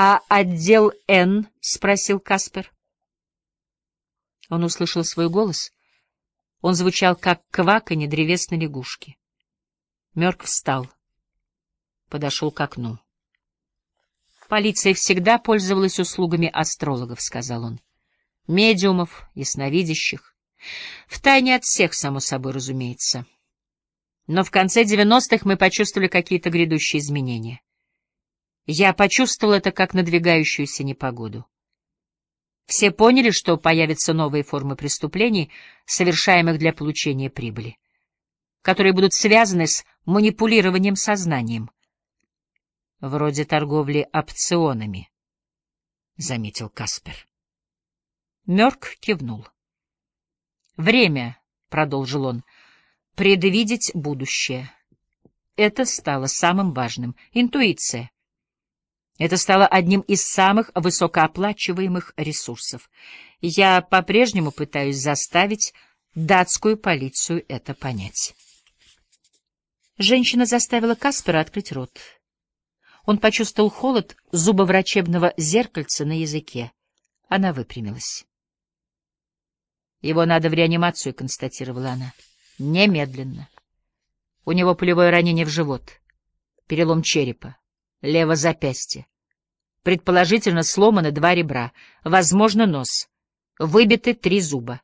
«А отдел Н?» — спросил Каспер. Он услышал свой голос. Он звучал, как кваканье древесной лягушки. Мёрк встал, подошел к окну. «Полиция всегда пользовалась услугами астрологов», — сказал он. «Медиумов, ясновидящих. Втайне от всех, само собой, разумеется. Но в конце девяностых мы почувствовали какие-то грядущие изменения. Я почувствовал это как надвигающуюся непогоду. Все поняли, что появятся новые формы преступлений, совершаемых для получения прибыли, которые будут связаны с манипулированием сознанием. Вроде торговли опционами, — заметил Каспер. Мёрк кивнул. «Время», — продолжил он, — «предвидеть будущее». Это стало самым важным. Интуиция. Это стало одним из самых высокооплачиваемых ресурсов. Я по-прежнему пытаюсь заставить датскую полицию это понять. Женщина заставила Каспера открыть рот. Он почувствовал холод зубоврачебного зеркальца на языке. Она выпрямилась. «Его надо в реанимацию», — констатировала она. «Немедленно. У него пулевое ранение в живот, перелом черепа, лево запястье. Предположительно, сломаны два ребра, возможно, нос. Выбиты три зуба.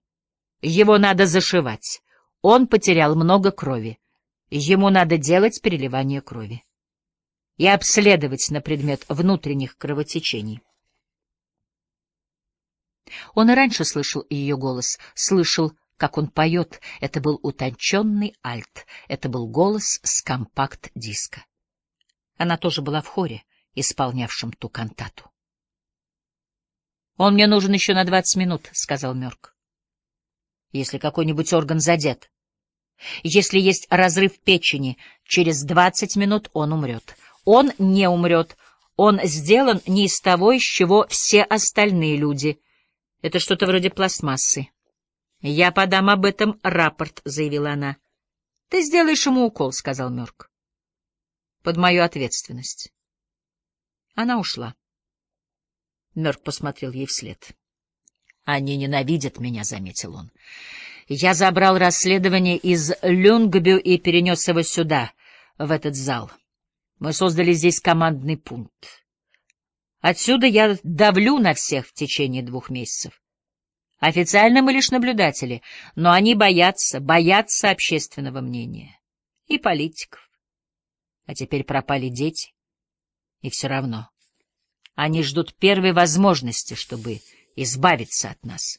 Его надо зашивать. Он потерял много крови. Ему надо делать переливание крови. И обследовать на предмет внутренних кровотечений. Он и раньше слышал ее голос, слышал, как он поет. Это был утонченный альт, это был голос с компакт-диска. Она тоже была в хоре, исполнявшем ту кантату. «Он мне нужен еще на двадцать минут», — сказал Мёрк. «Если какой-нибудь орган задет. Если есть разрыв печени, через двадцать минут он умрет. Он не умрет. Он сделан не из того, из чего все остальные люди. Это что-то вроде пластмассы. «Я подам об этом рапорт», — заявила она. «Ты сделаешь ему укол», — сказал Мёрк под мою ответственность. Она ушла. Мёрк посмотрел ей вслед. «Они ненавидят меня», — заметил он. «Я забрал расследование из Люнгбю и перенес его сюда, в этот зал. Мы создали здесь командный пункт. Отсюда я давлю на всех в течение двух месяцев. Официально мы лишь наблюдатели, но они боятся, боятся общественного мнения и политиков. А теперь пропали дети. И все равно. Они ждут первой возможности, чтобы избавиться от нас.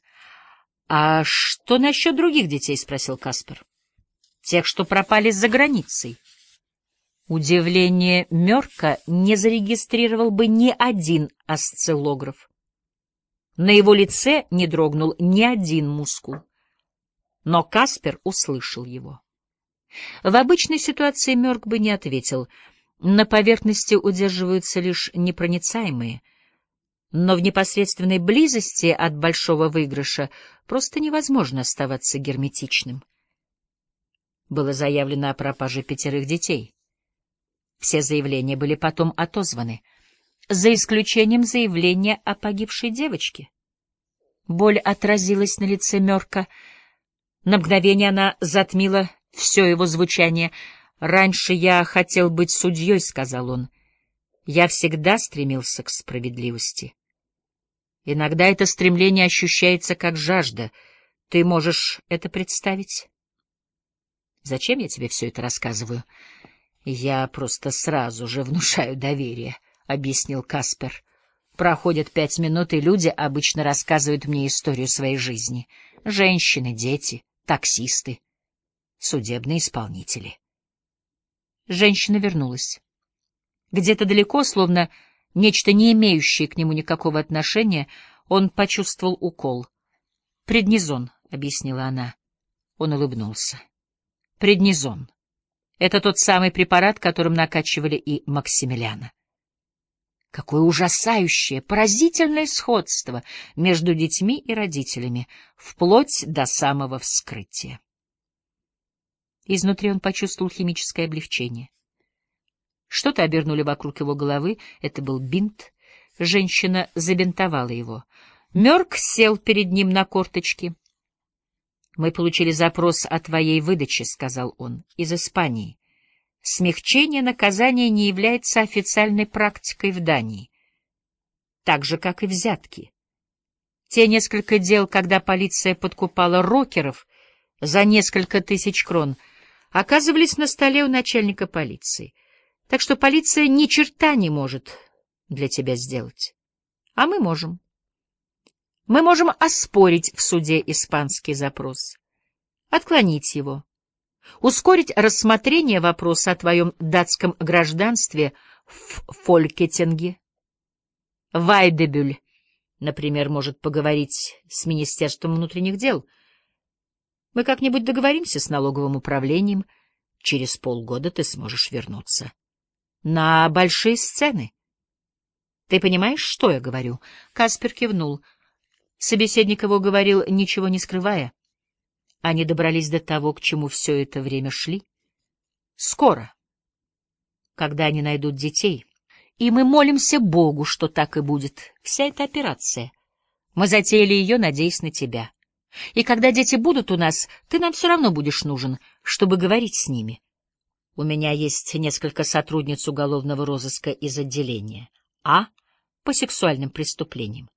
— А что насчет других детей? — спросил Каспер. — Тех, что пропали за границей. Удивление Мерка не зарегистрировал бы ни один осциллограф. На его лице не дрогнул ни один мускул. Но Каспер услышал его. В обычной ситуации Мёрк бы не ответил. На поверхности удерживаются лишь непроницаемые. Но в непосредственной близости от большого выигрыша просто невозможно оставаться герметичным. Было заявлено о пропаже пятерых детей. Все заявления были потом отозваны, за исключением заявления о погибшей девочке. Боль отразилась на лице Мёрка. На мгновение она затмила все его звучание. «Раньше я хотел быть судьей», — сказал он. «Я всегда стремился к справедливости. Иногда это стремление ощущается как жажда. Ты можешь это представить?» «Зачем я тебе все это рассказываю?» «Я просто сразу же внушаю доверие», — объяснил Каспер. «Проходят пять минут, и люди обычно рассказывают мне историю своей жизни. Женщины, дети, таксисты судебные исполнители. Женщина вернулась. Где-то далеко, словно нечто не имеющее к нему никакого отношения, он почувствовал укол. «Преднизон», — объяснила она. Он улыбнулся. «Преднизон. Это тот самый препарат, которым накачивали и Максимилиана». Какое ужасающее, поразительное сходство между детьми и родителями, вплоть до самого вскрытия. Изнутри он почувствовал химическое облегчение. Что-то обернули вокруг его головы, это был бинт. Женщина забинтовала его. Мёрк сел перед ним на корточки. «Мы получили запрос о твоей выдаче», — сказал он, — «из Испании. Смягчение наказания не является официальной практикой в Дании, так же, как и взятки. Те несколько дел, когда полиция подкупала рокеров за несколько тысяч крон, оказывались на столе у начальника полиции. Так что полиция ни черта не может для тебя сделать. А мы можем. Мы можем оспорить в суде испанский запрос, отклонить его, ускорить рассмотрение вопроса о твоем датском гражданстве в Фолькетинге. Вайдебюль, например, может поговорить с Министерством внутренних дел. Мы как-нибудь договоримся с налоговым управлением. Через полгода ты сможешь вернуться. На большие сцены. Ты понимаешь, что я говорю? Каспер кивнул. Собеседник его говорил, ничего не скрывая. Они добрались до того, к чему все это время шли. Скоро, когда они найдут детей. И мы молимся Богу, что так и будет. Вся эта операция. Мы затеяли ее, надеясь на тебя. И когда дети будут у нас, ты нам все равно будешь нужен, чтобы говорить с ними. У меня есть несколько сотрудниц уголовного розыска из отделения. А по сексуальным преступлениям.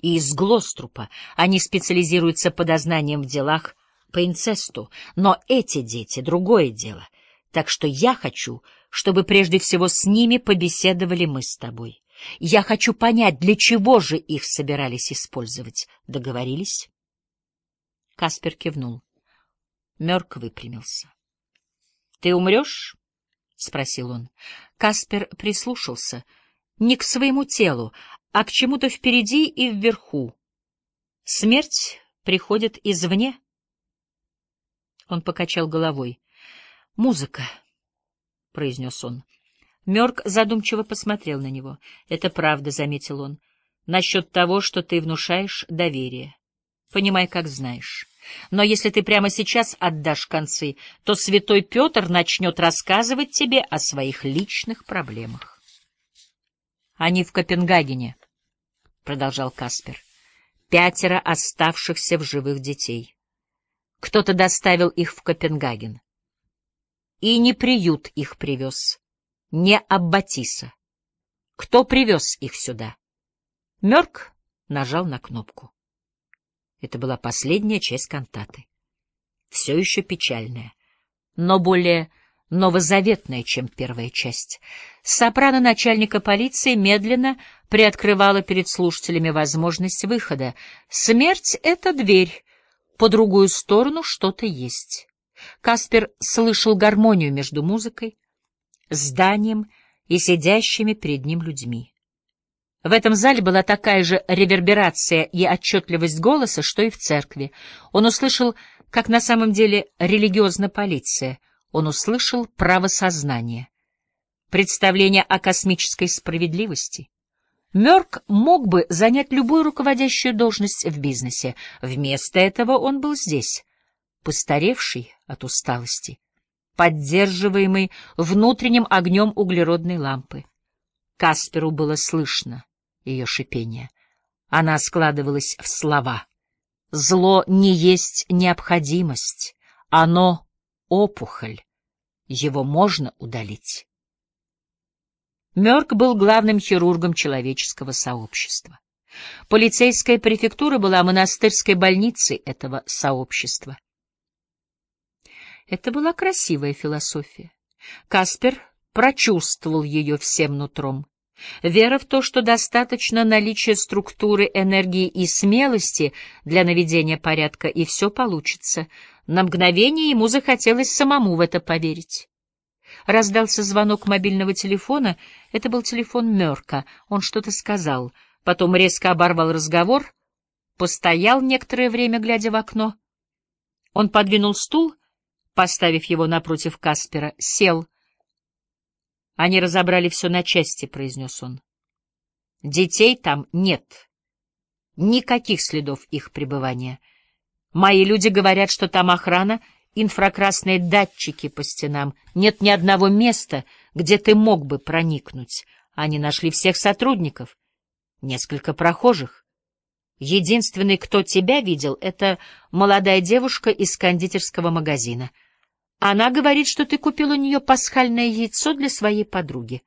И из Глострупа они специализируются по дознаниям в делах по инцесту. Но эти дети — другое дело. Так что я хочу, чтобы прежде всего с ними побеседовали мы с тобой. Я хочу понять, для чего же их собирались использовать. Договорились? Каспер кивнул. Мёрк выпрямился. — Ты умрешь? — спросил он. Каспер прислушался — не к своему телу, а к чему-то впереди и вверху. Смерть приходит извне. Он покачал головой. «Музыка», — произнес он. Мёрк задумчиво посмотрел на него. «Это правда», — заметил он, — «насчет того, что ты внушаешь доверие. Понимай, как знаешь. Но если ты прямо сейчас отдашь концы, то святой Петр начнет рассказывать тебе о своих личных проблемах». Они в Копенгагене, — продолжал Каспер. Пятеро оставшихся в живых детей. Кто-то доставил их в Копенгаген. И не приют их привез, не Аббатиса. Кто привез их сюда? Мёрк нажал на кнопку. Это была последняя часть кантаты. Все еще печальная, но более новозаветная, чем первая часть. Сопрано начальника полиции медленно приоткрывала перед слушателями возможность выхода. Смерть — это дверь, по другую сторону что-то есть. Каспер слышал гармонию между музыкой, зданием и сидящими перед ним людьми. В этом зале была такая же реверберация и отчетливость голоса, что и в церкви. Он услышал, как на самом деле религиозна полиция — он услышал правосознание, представление о космической справедливости. Мёрк мог бы занять любую руководящую должность в бизнесе. Вместо этого он был здесь, постаревший от усталости, поддерживаемый внутренним огнем углеродной лампы. Касперу было слышно ее шипение. Она складывалась в слова. «Зло не есть необходимость, оно опухоль. Его можно удалить. Мёрк был главным хирургом человеческого сообщества. Полицейская префектура была монастырской больницей этого сообщества. Это была красивая философия. Каспер прочувствовал ее всем нутром. Вера в то, что достаточно наличия структуры, энергии и смелости для наведения порядка, и все получится. На мгновение ему захотелось самому в это поверить. Раздался звонок мобильного телефона. Это был телефон Мёрка. Он что-то сказал. Потом резко оборвал разговор, постоял некоторое время, глядя в окно. Он подвинул стул, поставив его напротив Каспера, сел — они разобрали все на части, — произнес он. Детей там нет. Никаких следов их пребывания. Мои люди говорят, что там охрана, инфракрасные датчики по стенам. Нет ни одного места, где ты мог бы проникнуть. Они нашли всех сотрудников. Несколько прохожих. Единственный, кто тебя видел, — это молодая девушка из кондитерского магазина. Она говорит, что ты купил у нее пасхальное яйцо для своей подруги.